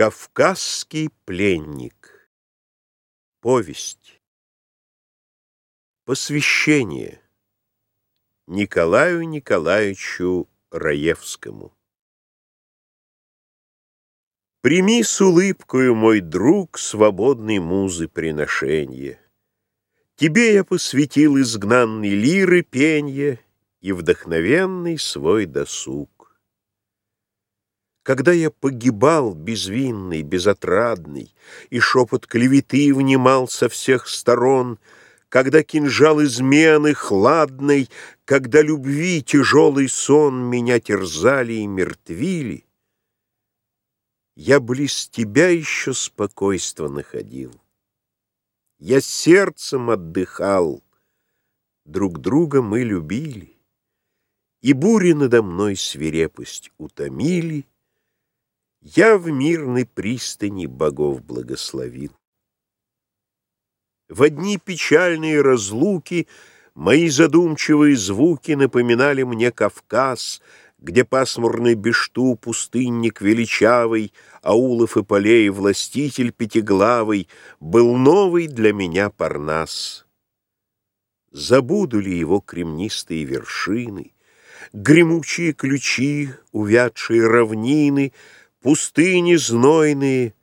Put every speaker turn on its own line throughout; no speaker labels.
Кавказский пленник. Повесть. Посвящение Николаю Николаевичу Раевскому. Прими с улыбкою, мой друг, свободной музы приношенье. Тебе я посвятил изгнанный лиры пенье и вдохновенный свой досуг. Когда я погибал безвинный, безотрадный, И шепот клеветы внимал со всех сторон, Когда кинжал измены хладный, Когда любви тяжелый сон Меня терзали и мертвили, Я близ тебя еще спокойство находил. Я сердцем отдыхал, Друг друга мы любили, И бури надо мной свирепость утомили, я в мирной пристани богов благословил. В одни печальные разлуки Мои задумчивые звуки Напоминали мне Кавказ, Где пасмурный Бешту пустынник величавый, Аулов и полей властитель пятиглавый, Был новый для меня Парнас. Забуду ли его кремнистые вершины, Гремучие ключи, увядшие равнины — Пустыни знойные,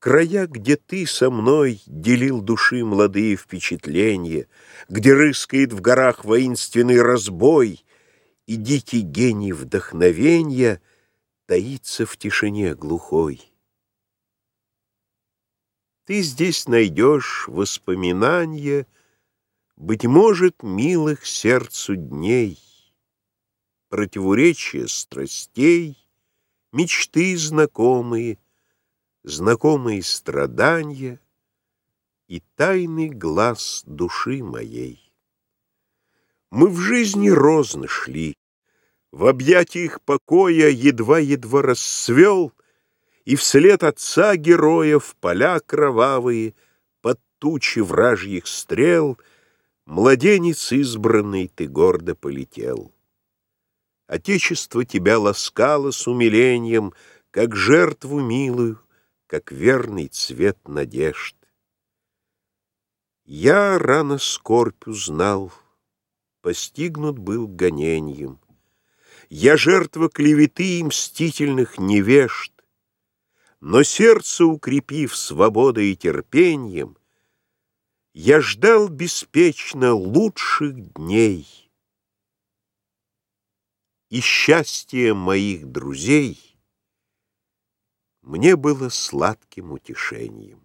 края, где ты со мной Делил души молодые впечатления, Где рыскает в горах воинственный разбой, И дикий гений вдохновенья Таится в тишине глухой. Ты здесь найдешь воспоминания, Быть может, милых сердцу дней, Противоречия страстей — мечты знакомые, знакомые страдания и тайный глаз души моей. Мы в жизни розно шли, в объятиях покоя едва-едва расцвел, и вслед отца героя в поля кровавые, под тучи вражьих стрел, младенец избранный ты гордо полетел. Отечество тебя ласкало с умилением, Как жертву милую, как верный цвет надежд. Я рано скорбь узнал, Постигнут был гонением. Я жертва клеветы и мстительных невежд, Но сердце укрепив свободой и терпением, Я ждал беспечно лучших дней — и счастье моих друзей мне было сладким утешением.